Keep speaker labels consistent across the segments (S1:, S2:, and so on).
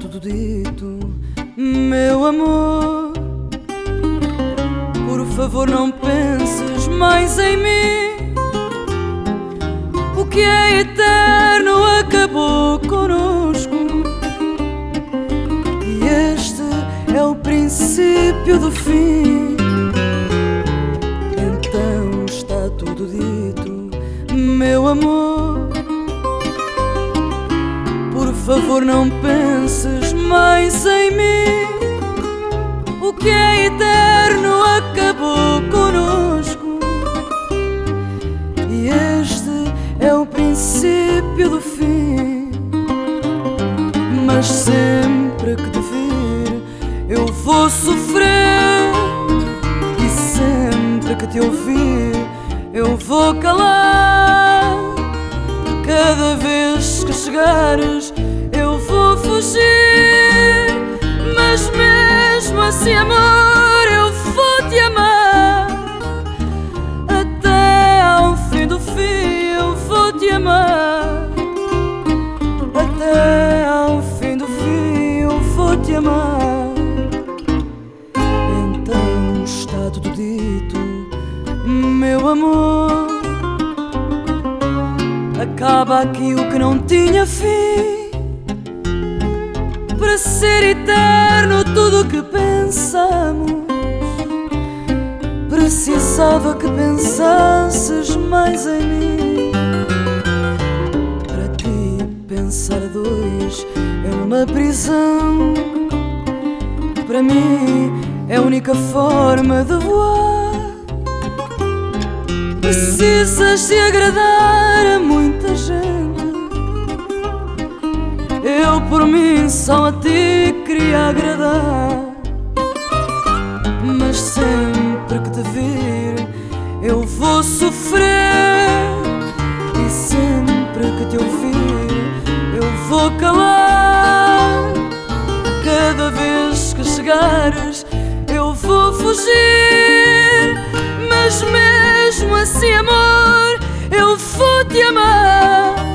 S1: tudo dito, meu amor. Por favor, não penses mais em mim. O que é eterno acabou conosco. E este é o princípio do fim. Então está tudo dito, meu amor. Favor, não penses mais em mim. O que é eterno acabou conosco. E este é o princípio do fim. Mas sempre que te vir, eu vou sofrer. E sempre que te ouvir, eu vou calar. Cada vez que chegares, fugir. Mas mesmo assim, amor, eu vou te amar. Até ao fim do fim, eu vou te amar. Até ao fim do fim, eu vou te amar. Então está tudo dito, meu amor. Acaba aqui o que não tinha fim. Para ser eterno tudo o que pensamos. Precisava que pensasses mais em mim. Para ti, pensar dois é uma prisão. Para mim, é a única forma de voar. Precisas de agradar a muita gente. Eu por mim só a ti queria agradar. Mas sempre que te vir, eu vou sofrer. E sempre que te ouvir, eu vou calar. Cada vez que chegares, eu vou fugir. Mas mesmo assim, amor, eu vou te amar.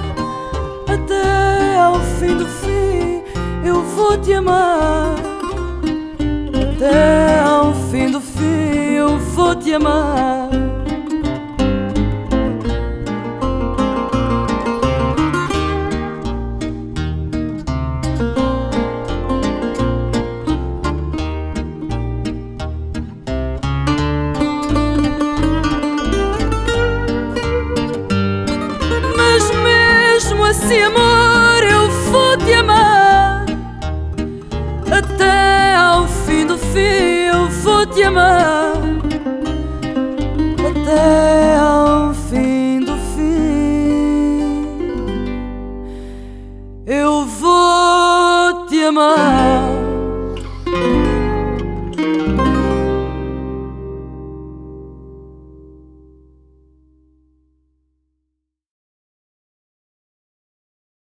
S1: Até ao fim do fim, eu vou te amar. Até ao fim do fim, eu vou te amar. Assim, amor, eu vou te amar. Até ao fim do fim, eu vou te amar. Até ao fim do fim, eu vou te amar.